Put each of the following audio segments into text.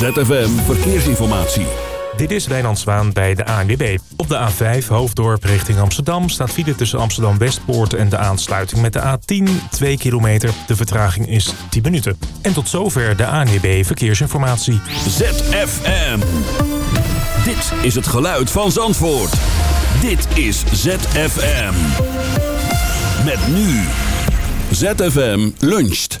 ZFM Verkeersinformatie. Dit is Wijnand Zwaan bij de ANWB. Op de A5 Hoofddorp richting Amsterdam staat file tussen Amsterdam Westpoort en de aansluiting met de A10 2 kilometer. De vertraging is 10 minuten. En tot zover de ANWB Verkeersinformatie. ZFM. Dit is het geluid van Zandvoort. Dit is ZFM. Met nu. ZFM luncht.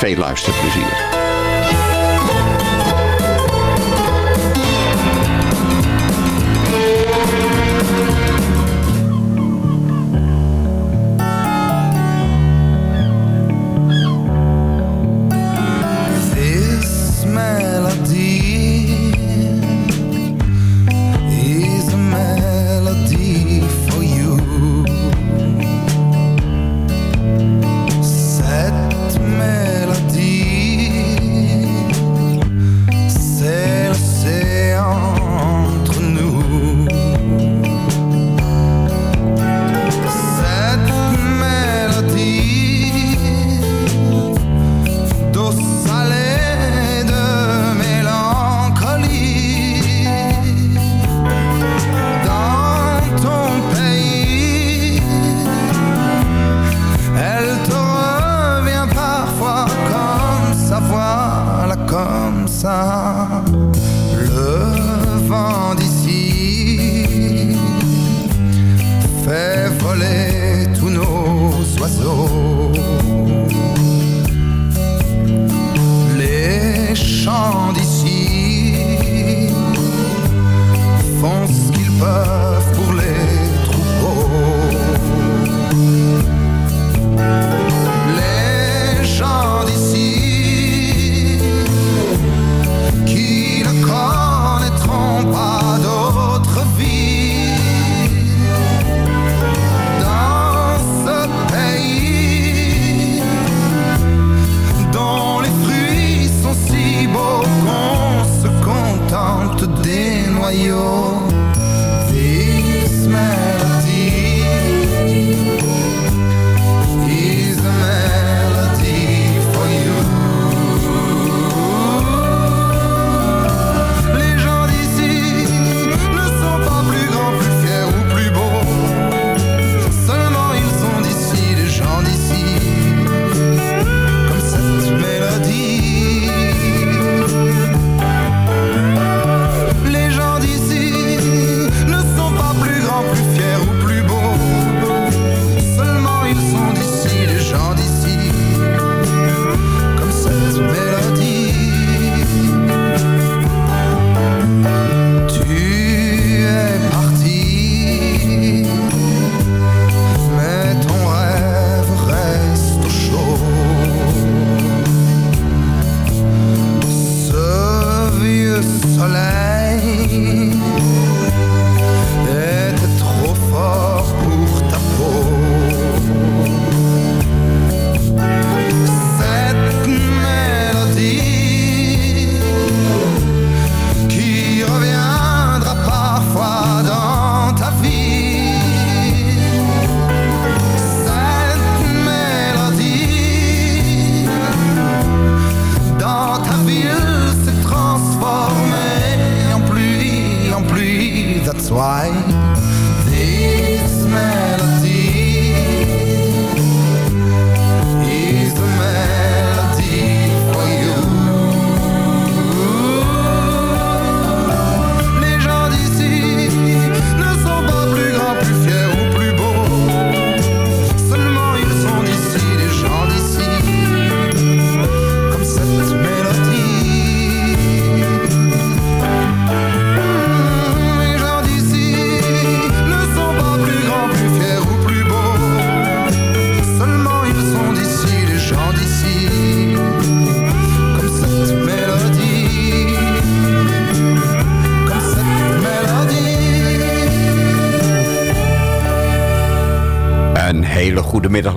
Veel luisterplezier.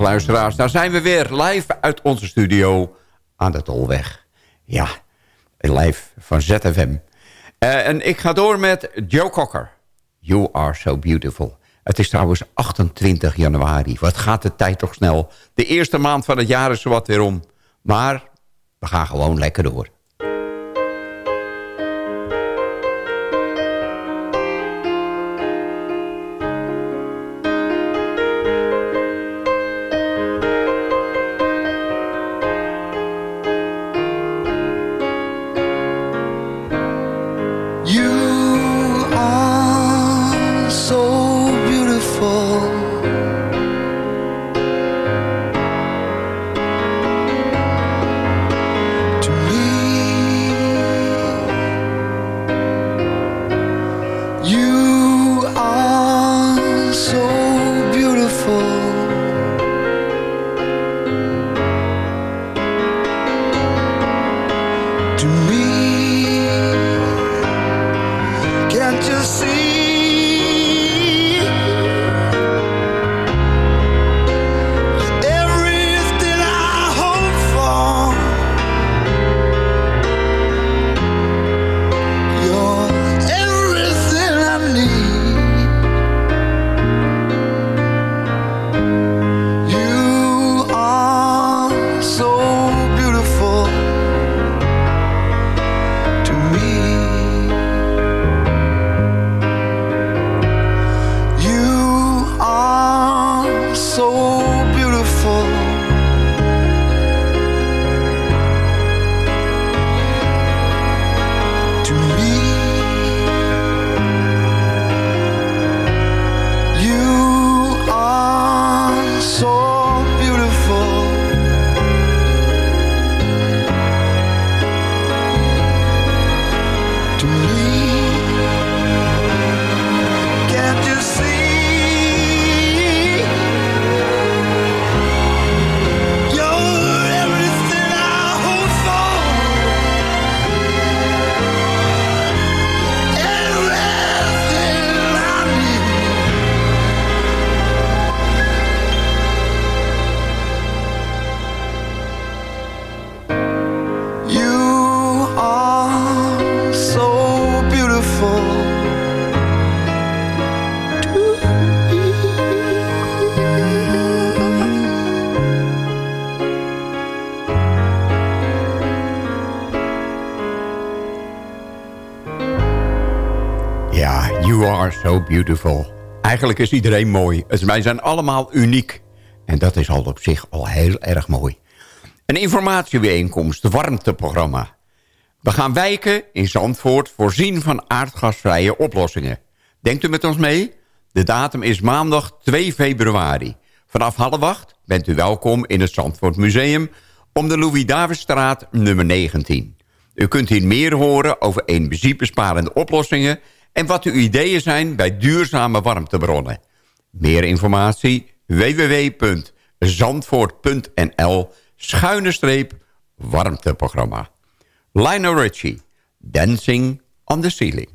Luisteraars. Daar zijn we weer live uit onze studio aan de Tolweg. Ja, live van ZFM. Uh, en ik ga door met Joe Cocker. You are so beautiful. Het is trouwens 28 januari. Wat gaat de tijd toch snel. De eerste maand van het jaar is wat weer om. Maar we gaan gewoon lekker door. Beautiful. Eigenlijk is iedereen mooi. Wij zijn allemaal uniek. En dat is al op zich al heel erg mooi. Een informatiebijeenkomst, warmteprogramma. We gaan wijken in Zandvoort voorzien van aardgasvrije oplossingen. Denkt u met ons mee? De datum is maandag 2 februari. Vanaf half acht bent u welkom in het Zandvoort Museum... om de Louis-Davidstraat nummer 19. U kunt hier meer horen over energiebesparende oplossingen en wat uw ideeën zijn bij duurzame warmtebronnen. Meer informatie www.zandvoort.nl schuine streep warmteprogramma. Lionel Richie, Dancing on the Ceiling.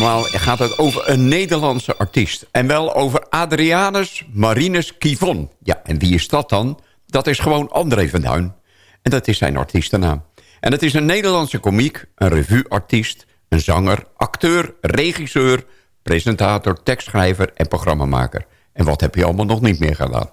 gaat het over een Nederlandse artiest. En wel over Adrianus Marinus Kivon. Ja, en wie is dat dan? Dat is gewoon André van Duin. En dat is zijn artiestennaam. En het is een Nederlandse komiek, een revueartiest, een zanger, acteur, regisseur... presentator, tekstschrijver en programmamaker. En wat heb je allemaal nog niet meer gedaan?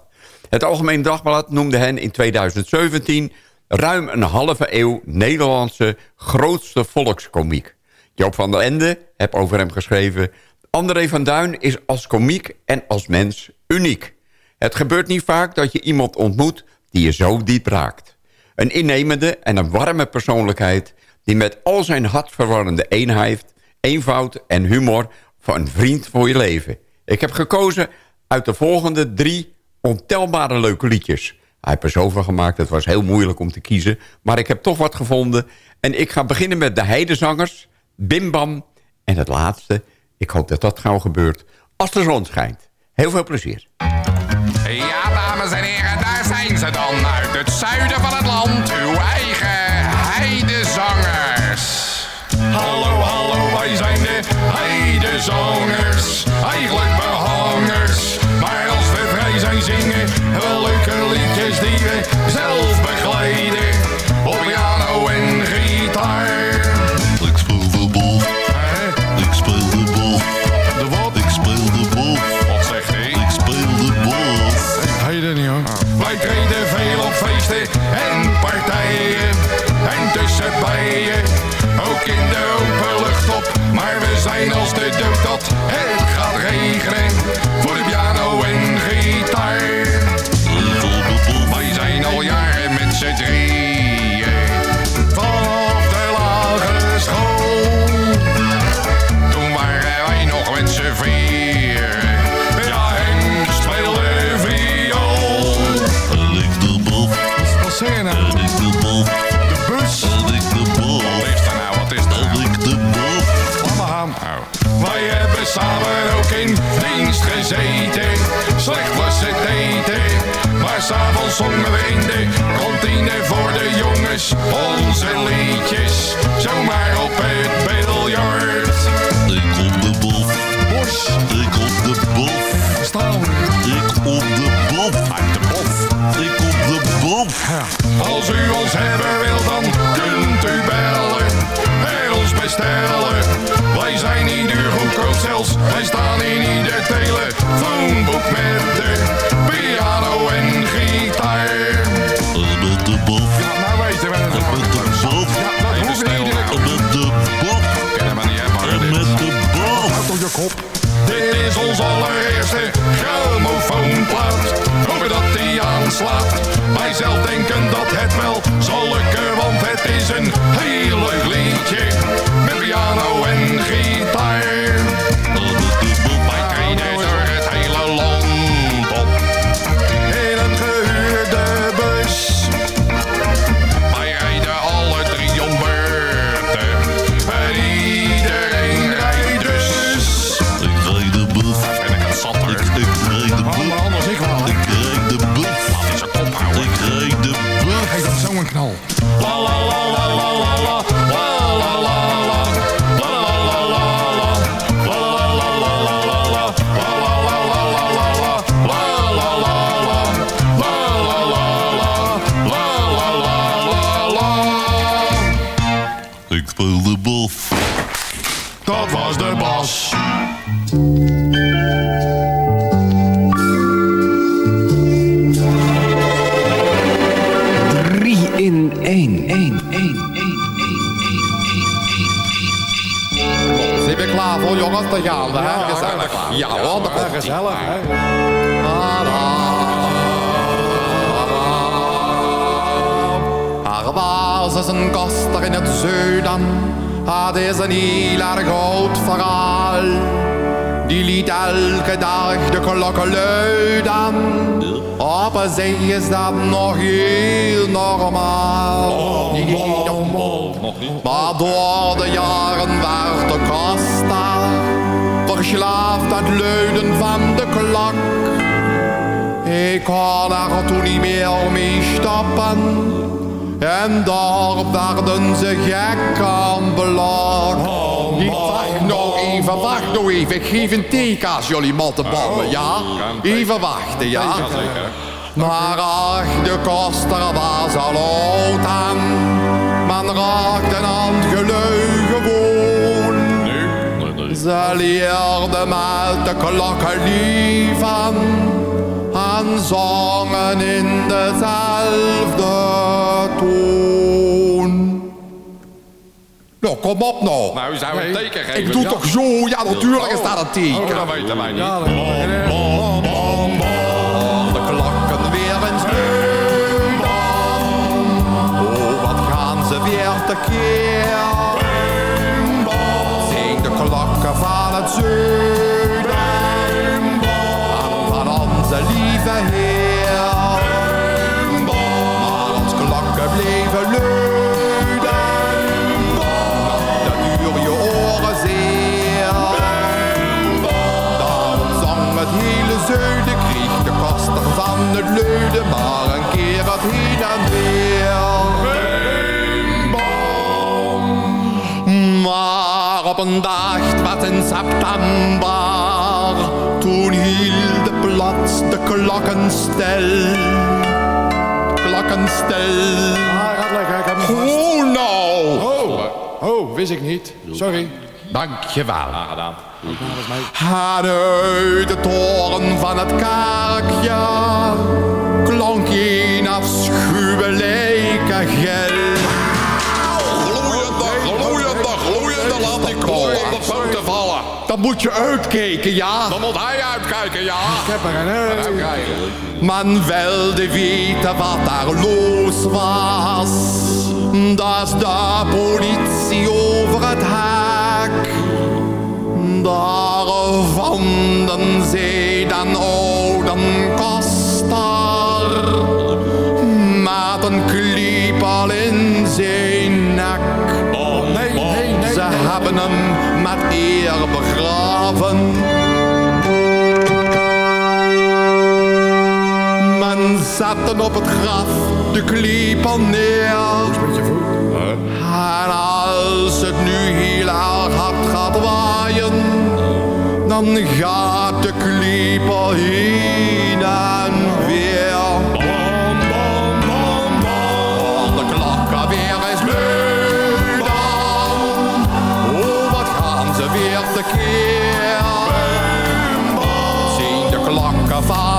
Het Algemeen Dagblad noemde hen in 2017... ruim een halve eeuw Nederlandse grootste volkskomiek. Joop van der Ende, heb over hem geschreven... André van Duin is als komiek en als mens uniek. Het gebeurt niet vaak dat je iemand ontmoet die je zo diep raakt. Een innemende en een warme persoonlijkheid... die met al zijn hartverwarrende eenheid, eenvoud en humor... van een vriend voor je leven. Ik heb gekozen uit de volgende drie ontelbare leuke liedjes... Hij heeft er zoveel gemaakt, het was heel moeilijk om te kiezen. Maar ik heb toch wat gevonden. En ik ga beginnen met de Heidezangers Bimbam. En het laatste, ik hoop dat dat gauw gebeurt, als de zon schijnt. Heel veel plezier. Ja, dames en heren, daar zijn ze dan. Uit het zuiden van het is dat nog heel normaal. Oh, oh, oh, nog niet. Maar door de jaren werd de kasta verslaafd aan leunen van de klok. Ik kon er toen niet meer mee stappen. En daar werden ze gek aan belak. Wacht nou even, wacht nou even. Ik geef een theekaas jullie matten ja? Even wachten, ja? Maar ach, de koster was al oud aan. Men raakte aan het gelui gewoon. Ze leerden met de klokken lieven en zongen in dezelfde toon. Nou, kom op nou. Nou, zou een teken geven. Ik doe ja? toch zo? Ja, natuurlijk is dat een teken. Oh, dat weten wij niet. Bom, bom, Heer. Maar als klokken bleven luiden. Dat duur je oren zeer. Daarom zong het hele zuiden, kreeg de koster van het luiden, maar een keer wat heen en weer. Maar op een dag, wat in september, toen hield plots de klokken stil. Klokken stil. Ah, gaat lekker, ik heb hem vast. Oh nou! Oh, oh, wist ik niet. Sorry. Dankjewel. gedaan. En uit de toren van het kerkje klonk een afschuwelijke gil. Dan moet je uitkijken, ja. Dan moet hij uitkijken, ja. Ik heb er een. Uitkijken. Men wilde weten wat daar los was. Dat is de politie over het hek. Daar vonden zij dan oude koster. Met een kliepel in zijn nek. Nee, nee, nee. Ze hebben hem met eer begraven. Men zette op het graf de klepel neer. En als het nu heel erg hard gaat waaien, dan gaat de klepel heen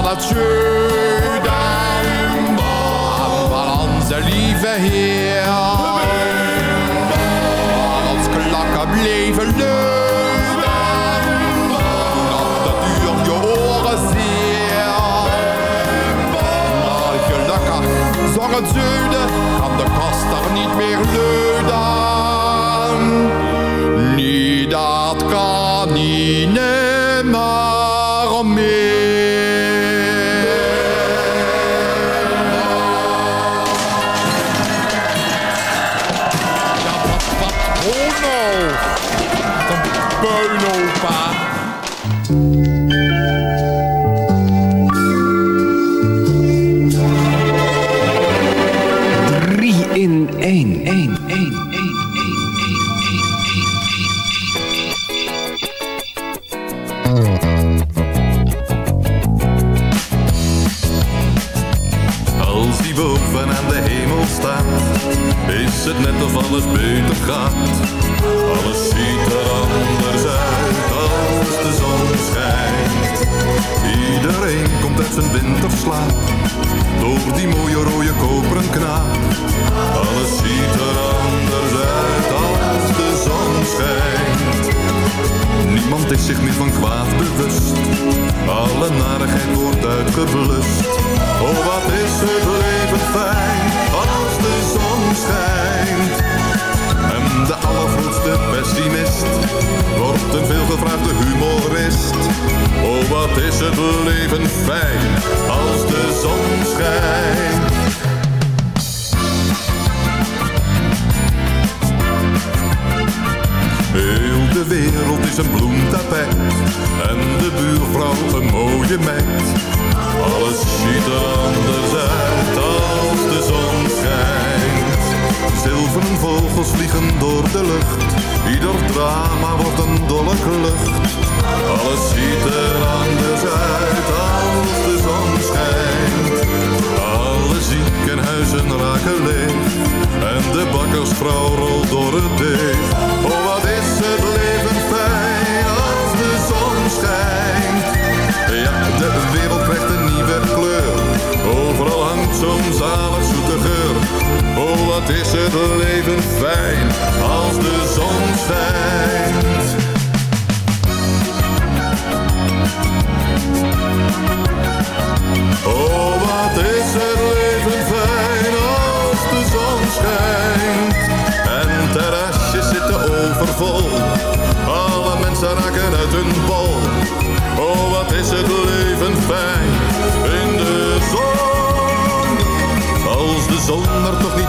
het zuiden. En van onze lieve Heer. Maar als klakken bleven luiden, dat de duur je oren zeer. Maar gelukkig zong het zuiden, kan de koster niet meer luiden.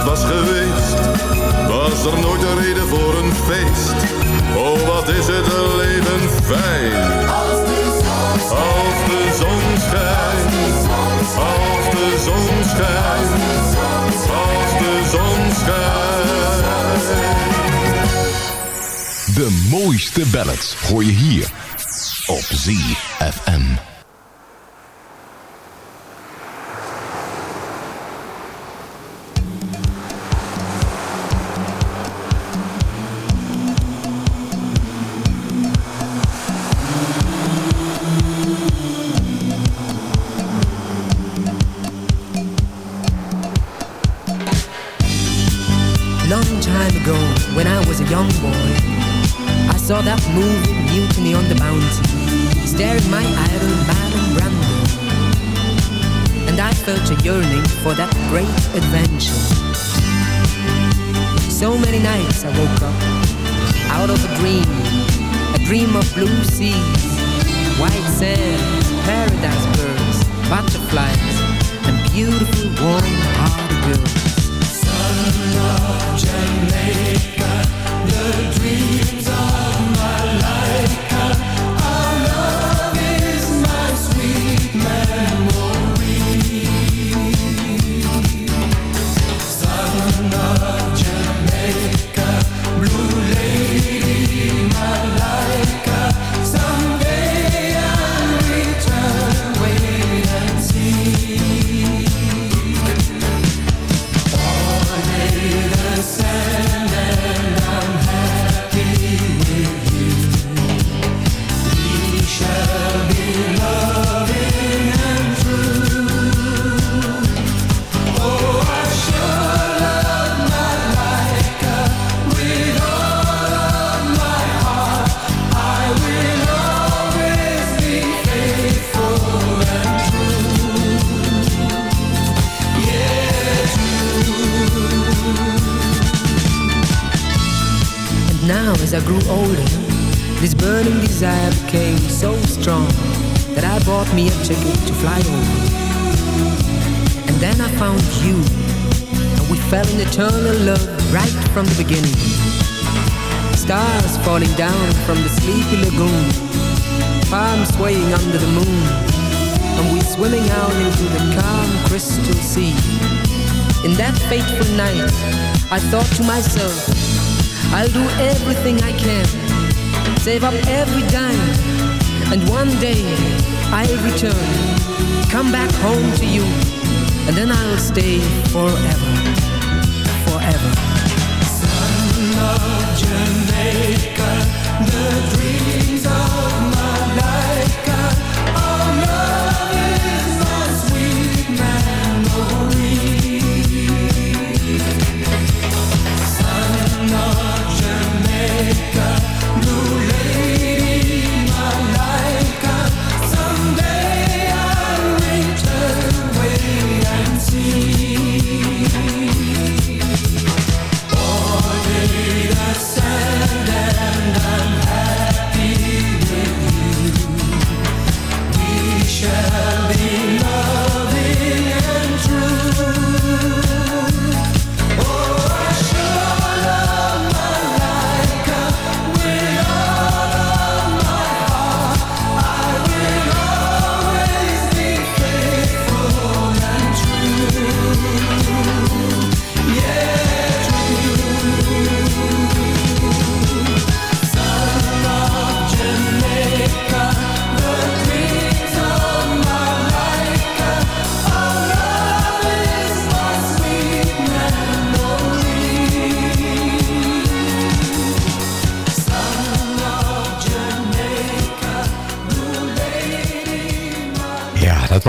Was geweest, was er nooit een reden voor een feest. Oh, wat is het leven fijn. Als de zon schijnt. Als de zon schijnt. Als de zon schijnt. Als de zon schijnt. De mooiste ballads hoor je hier op ZFM. Felt a yearning for that great adventure. So many nights I woke up out of a dream, a dream of blue seas, white sand, paradise birds, butterflies, and beautiful warm-hearted girls. Jamaica, the dreams fly over. And then I found you, and we fell in eternal love right from the beginning. Stars falling down from the sleepy lagoon, palms swaying under the moon, and we swimming out into the calm crystal sea. In that fateful night, I thought to myself, I'll do everything I can, save up every dime, and one day I'll return, come back home to you, and then I'll stay forever, forever. Son of Jamaica,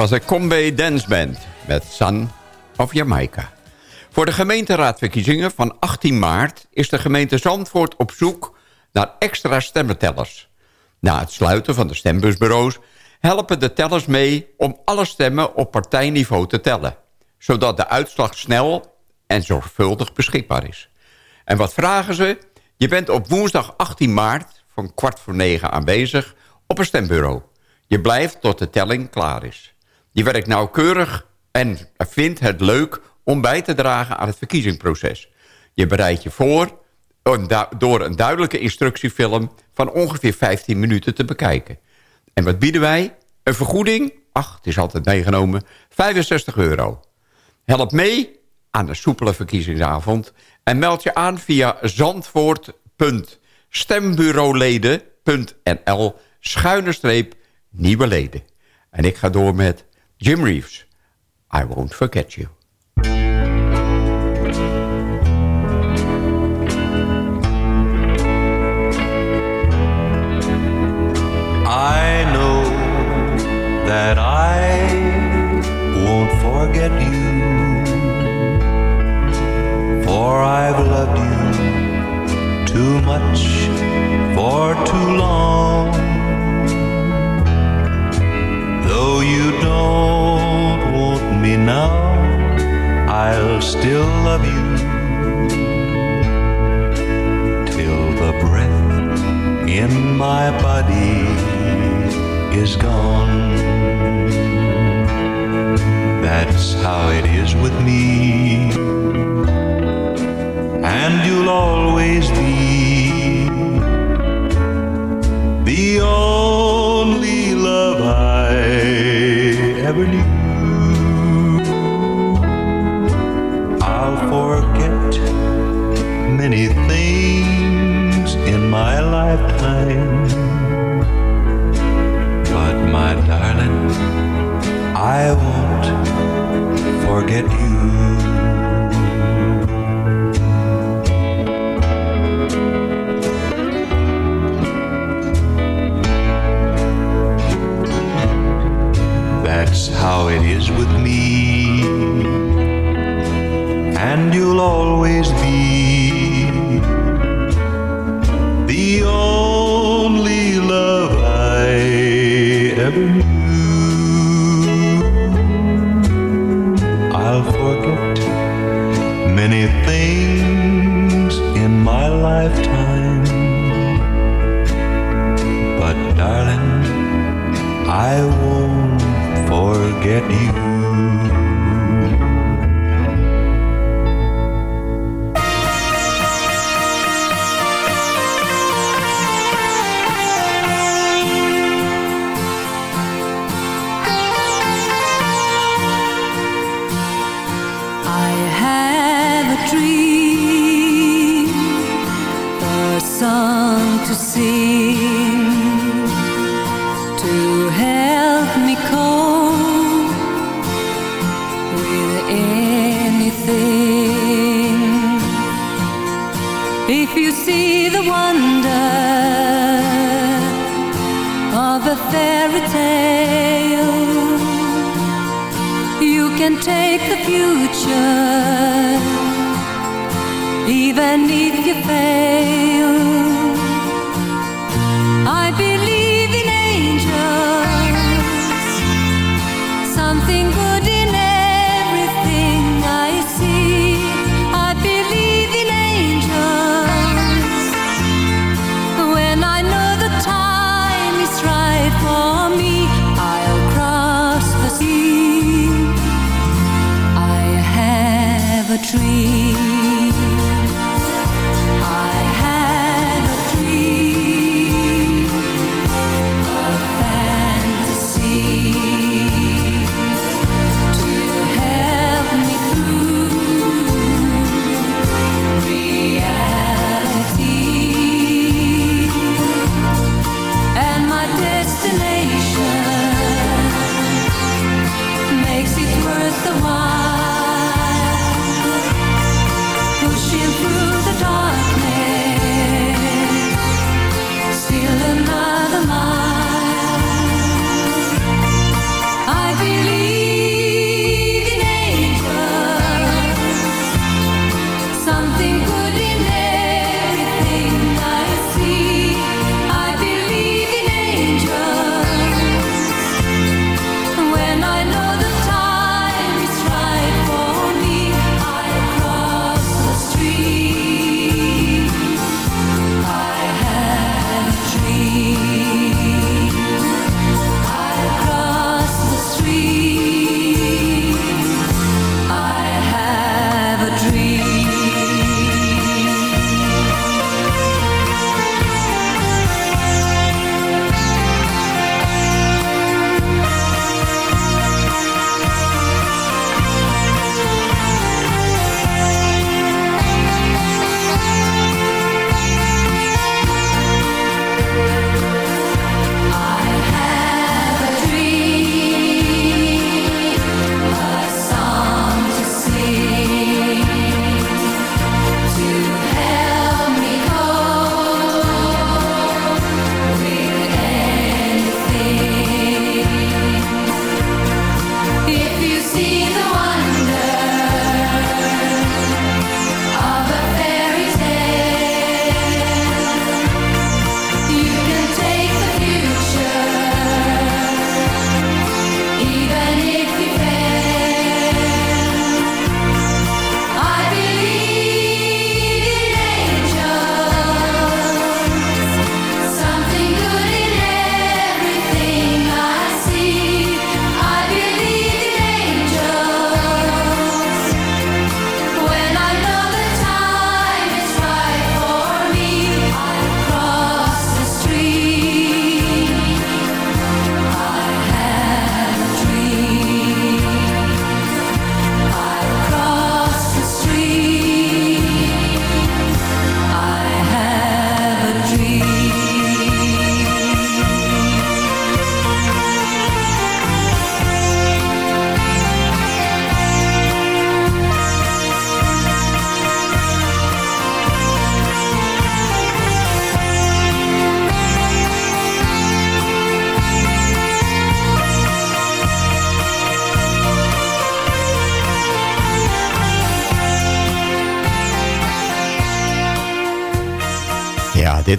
de Combe Dance Band met Sun of Jamaica. Voor de gemeenteraadverkiezingen van 18 maart... is de gemeente Zandvoort op zoek naar extra stemmentellers. Na het sluiten van de stembusbureaus... helpen de tellers mee om alle stemmen op partijniveau te tellen... zodat de uitslag snel en zorgvuldig beschikbaar is. En wat vragen ze? Je bent op woensdag 18 maart van kwart voor negen aanwezig op een stembureau. Je blijft tot de telling klaar is. Je werkt nauwkeurig en vindt het leuk om bij te dragen aan het verkiezingsproces. Je bereidt je voor door een duidelijke instructiefilm van ongeveer 15 minuten te bekijken. En wat bieden wij? Een vergoeding, ach, het is altijd meegenomen, 65 euro. Help mee aan de soepele verkiezingsavond en meld je aan via zandvoort.stembureauleden.nl schuine streep nieuwe leden. En ik ga door met Jim Reeves. I won't forget you. I know that I won't forget you, for I've loved you too much for too long. Don't want me now, I'll still love you till the breath in my body is gone. That's how it is with me, and you'll always be the only many things in my lifetime, but my darling, I won't forget you. That's how it is with me, and you'll always be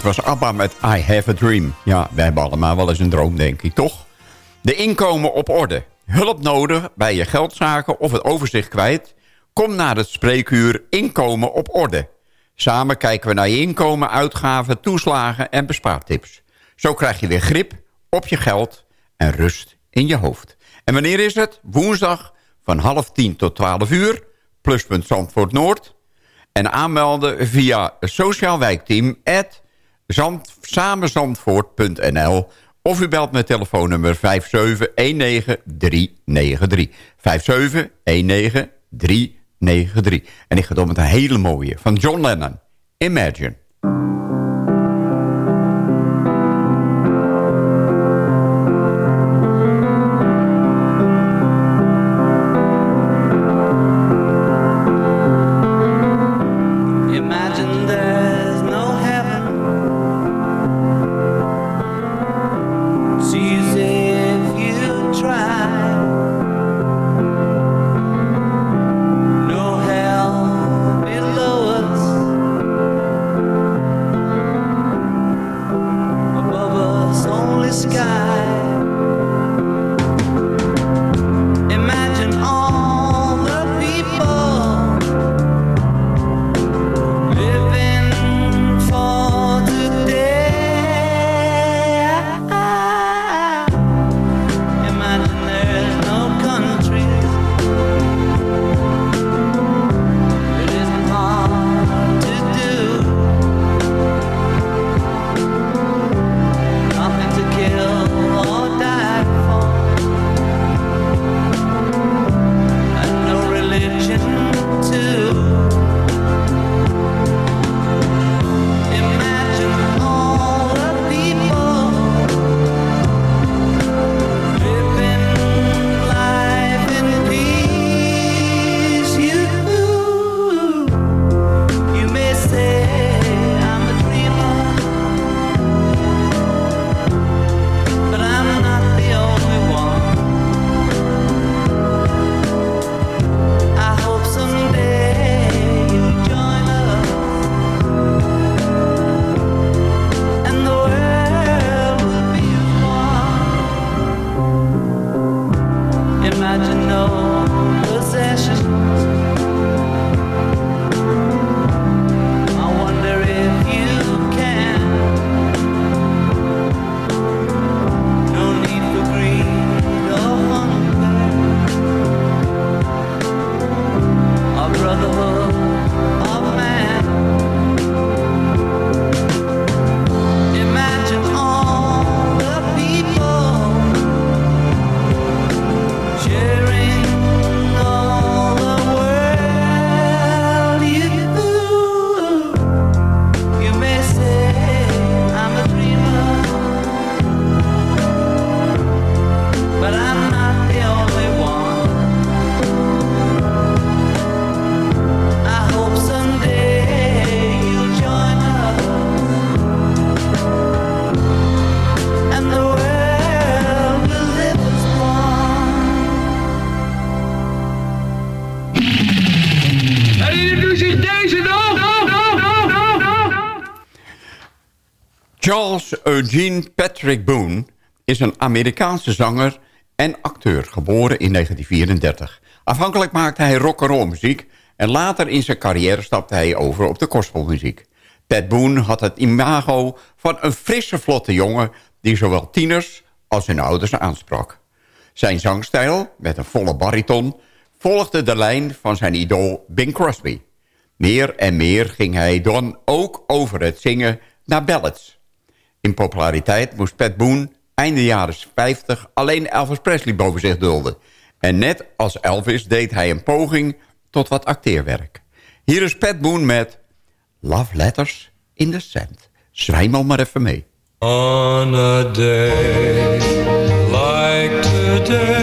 was ABBA met I Have a Dream. Ja, wij hebben allemaal wel eens een droom, denk ik, toch? De inkomen op orde. Hulp nodig bij je geldzaken of het overzicht kwijt? Kom naar het spreekuur Inkomen op orde. Samen kijken we naar je inkomen, uitgaven, toeslagen en bespaartips. Zo krijg je weer grip op je geld en rust in je hoofd. En wanneer is het? Woensdag van half tien tot twaalf uur. Pluspunt Zandvoort Noord. En aanmelden via Sociaal Wijkteam at zand, samenzandvoort.nl of u belt met telefoonnummer 5719393. 5719393. En ik ga door met een hele mooie van John Lennon. Imagine Eugene Patrick Boone is een Amerikaanse zanger en acteur, geboren in 1934. Afhankelijk maakte hij rock'n'roll muziek en later in zijn carrière stapte hij over op de gospelmuziek. Pat Boone had het imago van een frisse, vlotte jongen die zowel tieners als hun ouders aansprak. Zijn zangstijl, met een volle bariton, volgde de lijn van zijn idool Bing Crosby. Meer en meer ging hij dan ook over het zingen naar ballads. In populariteit moest Pat Boone einde jaren 50 alleen Elvis Presley boven zich dulden. En net als Elvis deed hij een poging tot wat acteerwerk. Hier is Pat Boone met Love Letters in the Sand. Zwijmel maar even mee. On day like today,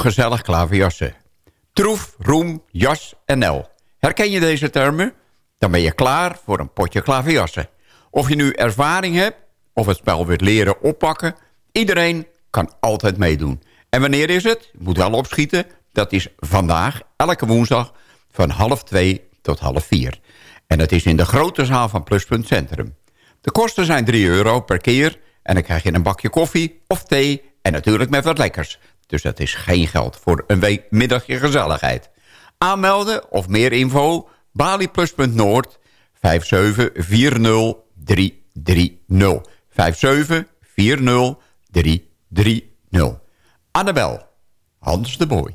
gezellig klaverjassen. Troef, roem, jas en nel. Herken je deze termen? Dan ben je klaar voor een potje klaverjassen. Of je nu ervaring hebt of het spel wilt leren oppakken... iedereen kan altijd meedoen. En wanneer is het? Je moet wel opschieten. Dat is vandaag, elke woensdag, van half twee tot half vier. En het is in de grote zaal van Pluspunt Centrum. De kosten zijn 3 euro per keer... en dan krijg je een bakje koffie of thee... en natuurlijk met wat lekkers. Dus dat is geen geld voor een week middagje gezelligheid. Aanmelden of meer info... balieplus.noord 5740330. 5740330. Annabel, Hans de Boy.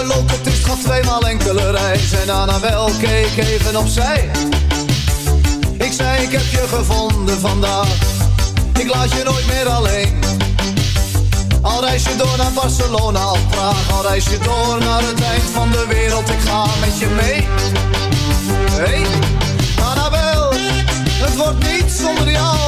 De locatist gaf tweemaal enkele reis. En keek even opzij. Ik zei ik heb je gevonden vandaag. Ik laat je nooit meer alleen. Al reis je door naar Barcelona of Praag. Al reis je door naar het eind van de wereld. Ik ga met je mee. Hey, Annabel. Het wordt niet zonder jou,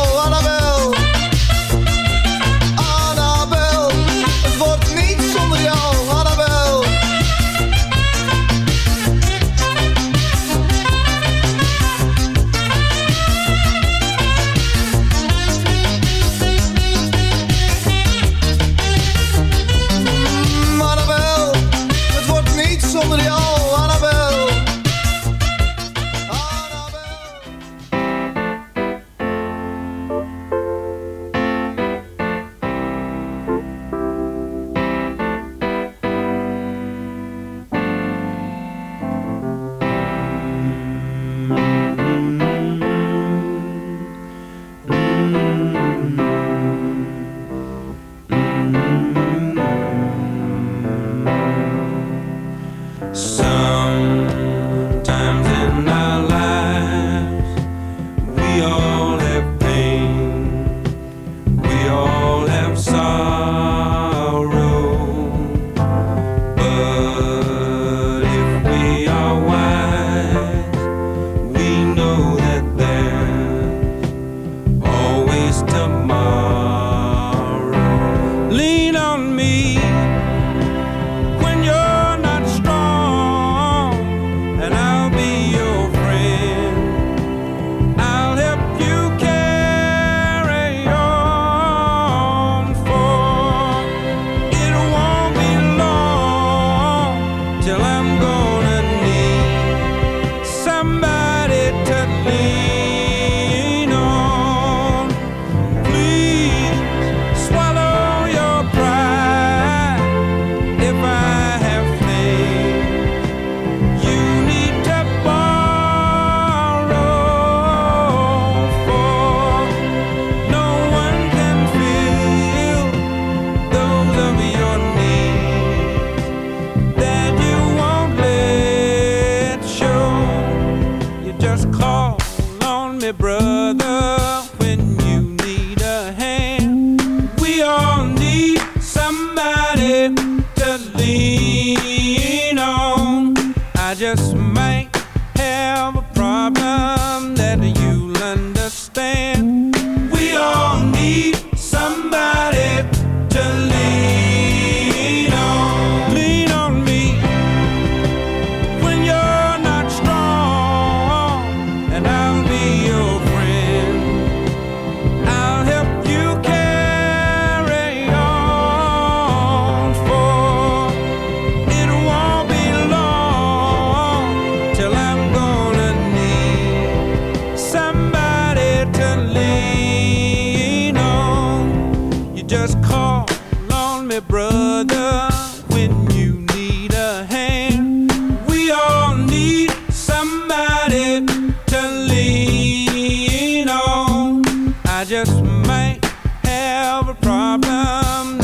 just might have a problem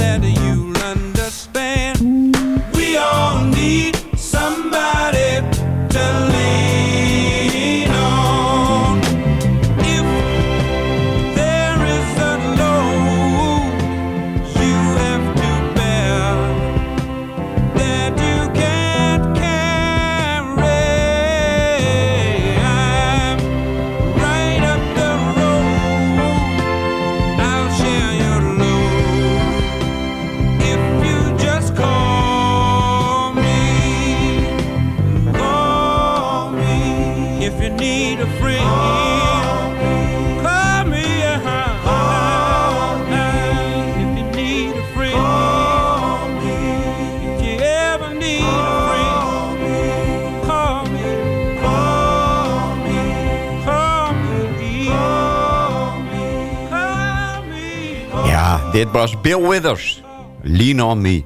dit was Bill Withers. Lean on me.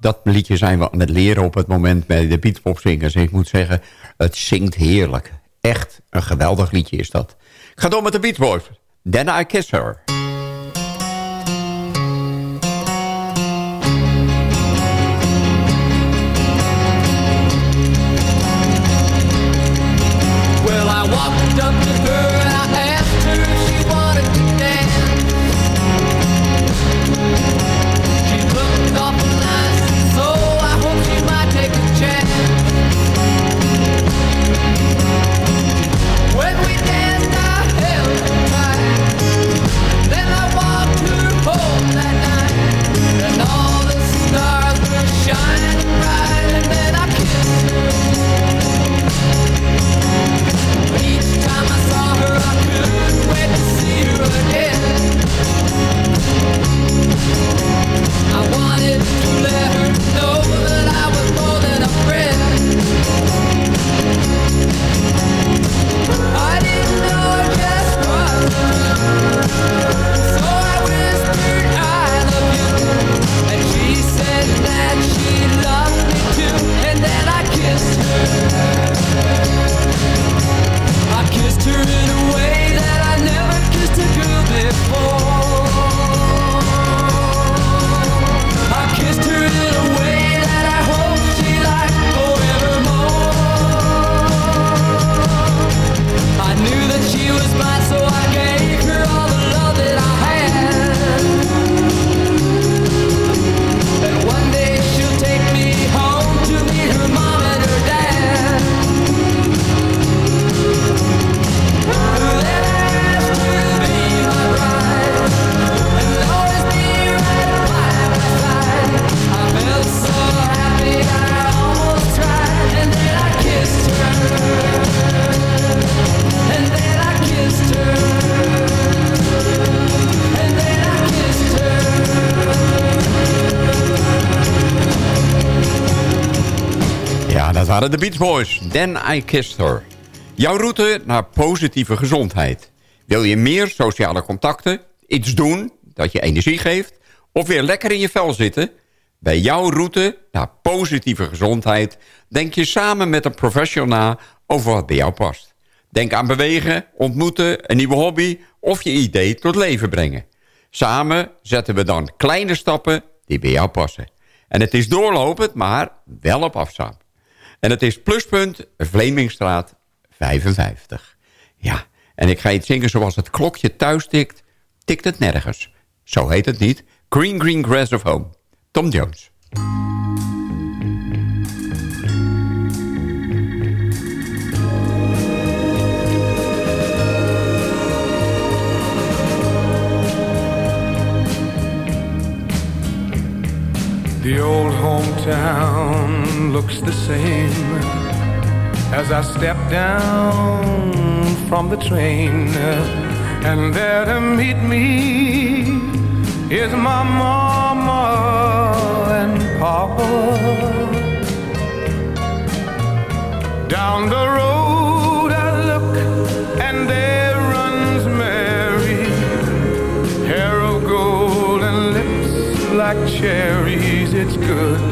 Dat liedje zijn we aan het leren op het moment bij de beatpopzingers. Ik moet zeggen, het zingt heerlijk. Echt een geweldig liedje is dat. Ik ga door met de Beach Boys. Then I Kiss Her. Boys. Then I Kissed Her. Jouw route naar positieve gezondheid. Wil je meer sociale contacten? Iets doen dat je energie geeft? Of weer lekker in je vel zitten? Bij jouw route naar positieve gezondheid... denk je samen met een professional over wat bij jou past. Denk aan bewegen, ontmoeten, een nieuwe hobby... of je idee tot leven brengen. Samen zetten we dan kleine stappen die bij jou passen. En het is doorlopend, maar wel op afstand. En het is pluspunt Vlemingstraat 55. Ja, en ik ga iets zingen zoals het klokje thuis tikt, tikt het nergens. Zo heet het niet. Green Green Grass of Home. Tom Jones. The old hometown looks the same as I step down from the train. And there to meet me is my mama and papa. Down the road I look and there runs Mary, hair of gold and lips like cherries. It's good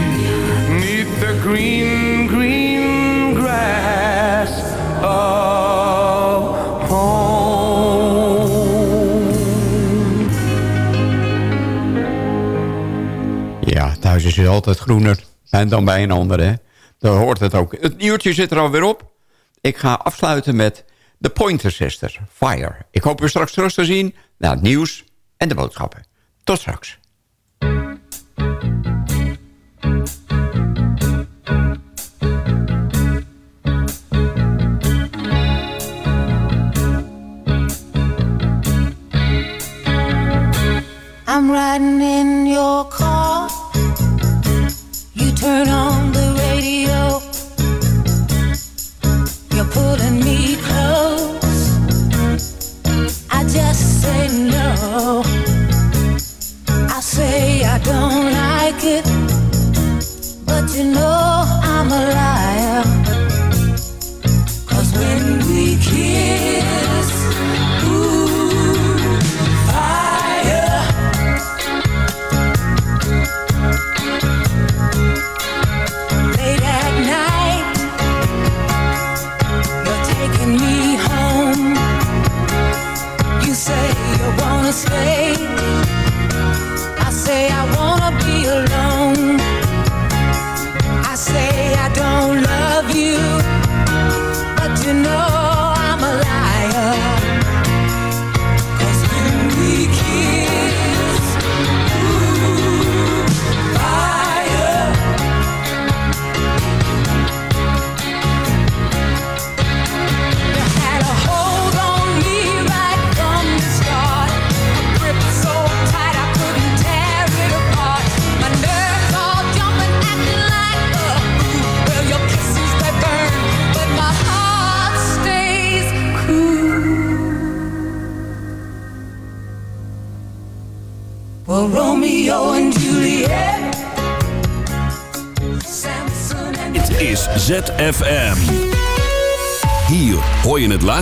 the green, green grass of home. Ja, thuis is het altijd groener en dan bij een ander, hè. Daar hoort het ook. Het uurtje zit er alweer op. Ik ga afsluiten met de Pointer Sisters, Fire. Ik hoop u straks terug te zien naar het nieuws en de boodschappen. Tot straks. I'm riding in your car.